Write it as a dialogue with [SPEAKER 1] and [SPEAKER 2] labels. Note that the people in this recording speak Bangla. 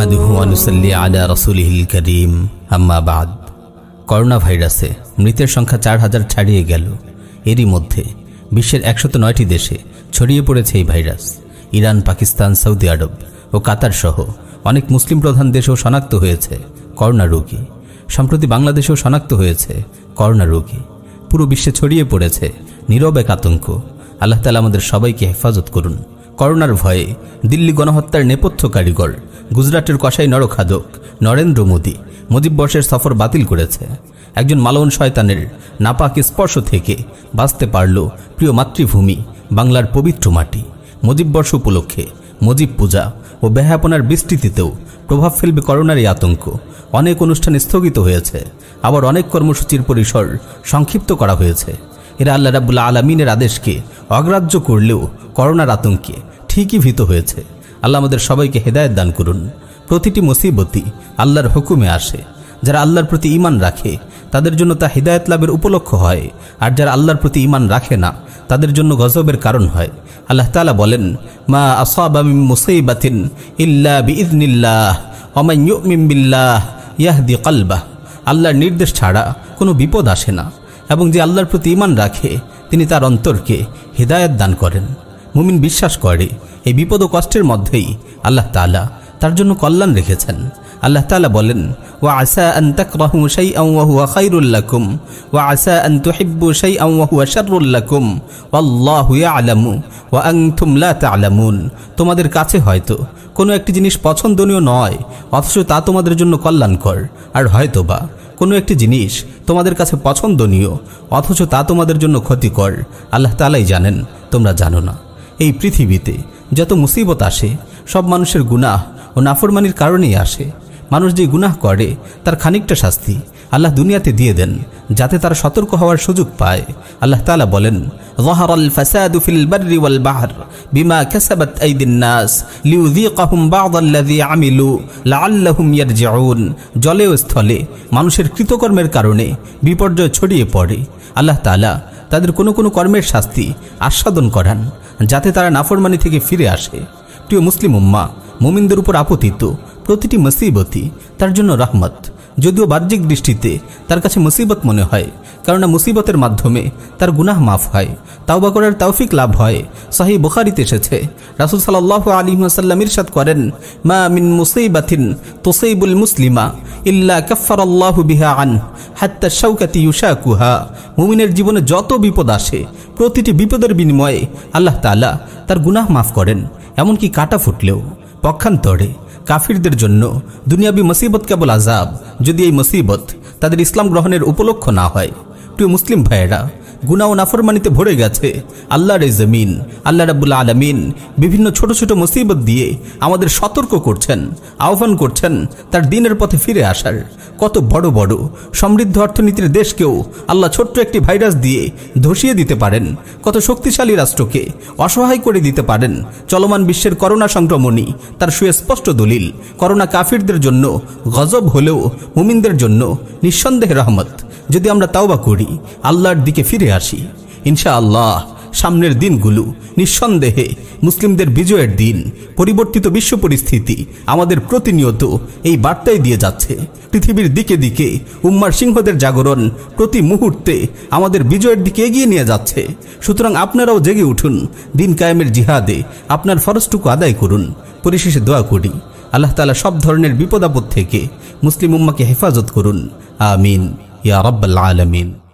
[SPEAKER 1] ওয়ানুসাল্লি আলা রসুলিহিল করিম। আম্মা করোনা ভাইরাসে মৃতের সংখ্যা চার হাজার ছাড়িয়ে গেল। এরই মধ্যে বিশ্বের একশত নয়টি দেশে ছড়িয়ে পড়েছে এই ভাইরাস। ইরান, পাকিস্তান, সৌদি আরব ও কাতার সহ অনেক মুসলিম প্রধান দেশেও শনাক্ত হয়েছে করোনা রোগী। সম্প্রতি বাংলাদেশেও শনাক্ত হয়েছে করোনা রোগী। পুরো বিশ্বে ছড়িয়ে পড়েছে নীরব এক আতঙ্ক। আল্লাহ তালা আমাদের সবাইকে হেফাজত করুন। করোনার ভয়ে দিল্লি গণহত্যার নেপথ্য কারিগর গুজরাটের কসাই নরখাদক নরেন্দ্র মোদী মুজিববর্ষের সফর বাতিল করেছে। একজন মালন শয়তানের নাপাক স্পর্শ থেকে বাঁচতে পারল প্রিয় মাতৃভূমি, বাংলার পবিত্র মাটি। মুজিববর্ষ উপলক্ষে মুজিব পূজা ও বেহাপনার বিস্তৃতিতেও প্রভাব ফেলবে করোনার এই আতঙ্ক। অনেক অনুষ্ঠান স্থগিত হয়েছে। আবার অনেক কর্মসূচির পরিসর সংক্ষিপ্ত করা হয়েছে। এরা আল্লাহ রাবুল্লা আলমিনের আদেশকে অগ্রাহ্য করলেও করোনার আতঙ্কে ঠিকই ভীত হয়েছে। আল্লাহ আমাদের সবাইকে হেদায়ত দান করুন। প্রতিটি মুসিবতই আল্লাহর হুকুমে আসে। যারা আল্লাহর প্রতি ইমান রাখে, তাদের জন্য তা হৃদায়ত লাভের উপলক্ষ হয়। আর যারা আল্লাহর প্রতি ইমান রাখে না, তাদের জন্য গজবের কারণ হয়। আল্লাহ তালা বলেন, মা আসাবামিম মুসাইবাতিন ইল্লা বিইজনিল্লাহ ওমান ইউমিন বিল্লাহ, ইয়াহদি কালবাহ। আল্লাহর নির্দেশ ছাড়া কোনো বিপদ আসে না। এবং যে আল্লাহর প্রতি ইমান রাখে, তিনি তার অন্তরকে হৃদায়ত দান করেন। মুমিন বিশ্বাস করে এই বিপদ ও কষ্টের মধ্যেই আল্লাহ তালা তার জন্য কল্যাণ রেখেছেন। আল্লাহ তালা বলেন, ওয়া আসা আন তাকরাহু শাইআন ওয়া ওয়া আসা আন তুহিব্বু শাইআন ওয়া হুয়া শাররুল লাকুম, ওয়াল্লাহু তোমাদের কাছে হয়তো কোনো একটি জিনিস পছন্দনীয় নয়, অথচ তা তোমাদের জন্য কল্যাণকর। আর হয়তোবা কোনো একটি জিনিস তোমাদের কাছে পছন্দনীয়, অথচ তা তোমাদের জন্য ক্ষতিকর। আল্লাহ তালাই জানেন, তোমরা জানো না। এই পৃথিবীতে যত মুসিবত আসে সব মানুষের গুনাহ ও নাফরমানির কারণেই আসে মানুষ যে গুনাহ করে তার খানিকটা শাস্তি আল্লাহ দুনিয়াতে দিয়ে দেন যাতে তারা সতর্ক হওয়ার সুযোগ পায় আল্লাহ তালা বলেন ظهر الفساد في البر والبحر بما كسبت أيدي الناس ليذيقهم بعض الذي عملوا لعلهم يرجعون জলে ও স্থলে মানুষের কৃতকর্মের কারণে বিপর্যয় ছড়িয়ে পড়ে আল্লাহ তালা তাদের কোনো কোনো কর্মের শাস্তি আস্বাদন করান, যাতে তারা নাফরমানি থেকে ফিরে আসে। প্রিয় মুসলিম উম্মা, মোমিনদের উপর আপতিত প্রতিটি মুসিবতই তার জন্য রহমত। যদিও বাহ্যিক দৃষ্টিতে তার কাছে মুসিবত মনে হয়, কেননা মুসিবতের মাধ্যমে তার গুনাহ মাফ হয়, তাওবা করার তৌফিক লাভ হয়। সাহি বুখারিতে এসেছে, রাসুল সাল্লাহ আলী সাল্লাম ইরশাদ করেন, মা মিন মুসিবাতিন তোসৈবুল মুসলিমা ইল্লা কাফার আল্লাহ বিহা আন হাত্তা ইউশাকুহা। মুমিনের জীবনে যত বিপদ আসে, প্রতিটি বিপদের বিনিময়ে আল্লাহ তালা তার গুনাহ মাফ করেন, এমনকি কাটা ফুটলেও। পক্ষান্তরে কাফিরদের জন্য দুনিয়াবি মুসিবত কেবল আজাব যদি এই মুসিবত তাদের ইসলাম গ্রহণের উপলক্ষ না হয়। প্রিয় মুসলিম ভাইয়েরা গুনা ও নাফরমানিতে ভরে গেছে। আল্লাহর এই জমিন, আল্লাহ রাবুল্লা আলমিন বিভিন্ন ছোট ছোট মুসিবত দিয়ে আমাদের সতর্ক করছেন, আহ্বান করছেন তার দিনের পথে ফিরে আসার। কত বড় বড় সমৃদ্ধ অর্থনীতির দেশকেও আল্লাহ ছোট্ট একটি ভাইরাস দিয়ে ধসিয়ে দিতে পারেন। কত শক্তিশালী রাষ্ট্রকে অসহায় করে দিতে পারেন। চলমান বিশ্বের করোনা সংক্রমণই তার সুস্পষ্ট দলিল। করোনা কাফিরদের জন্য গজব হলেও মুমিনদের জন্য নিঃসন্দেহ রহমত। যদি আমরা তাওবা করি, আল্লাহর দিকে ফিরে আসি ইনশা আল্লাহ সামনের দিনগুলো নিঃসন্দেহে মুসলিমদের বিজয়ের দিন, পরিবর্তিত বিশ্ব পরিস্থিতি আমাদের প্রতিনিয়ত এই বার্তাই দিয়ে যাচ্ছে। পৃথিবীর দিকে দিকে উম্মার সিংহদের জাগরণ প্রতি মুহূর্তে আমাদের বিজয়ের দিকে এগিয়ে নিয়ে যাচ্ছে। সুতরাং আপনারাও জেগে উঠুন, দিন কায়েমের জিহাদে আপনার ফরজটুকু আদায় করুন। পরিশেষে দোয়া করি, আল্লাহ তালা সব ধরনের বিপদাপদ থেকে মুসলিম উম্মাকে হেফাজত করুন। আমিন। يا رب العالمين.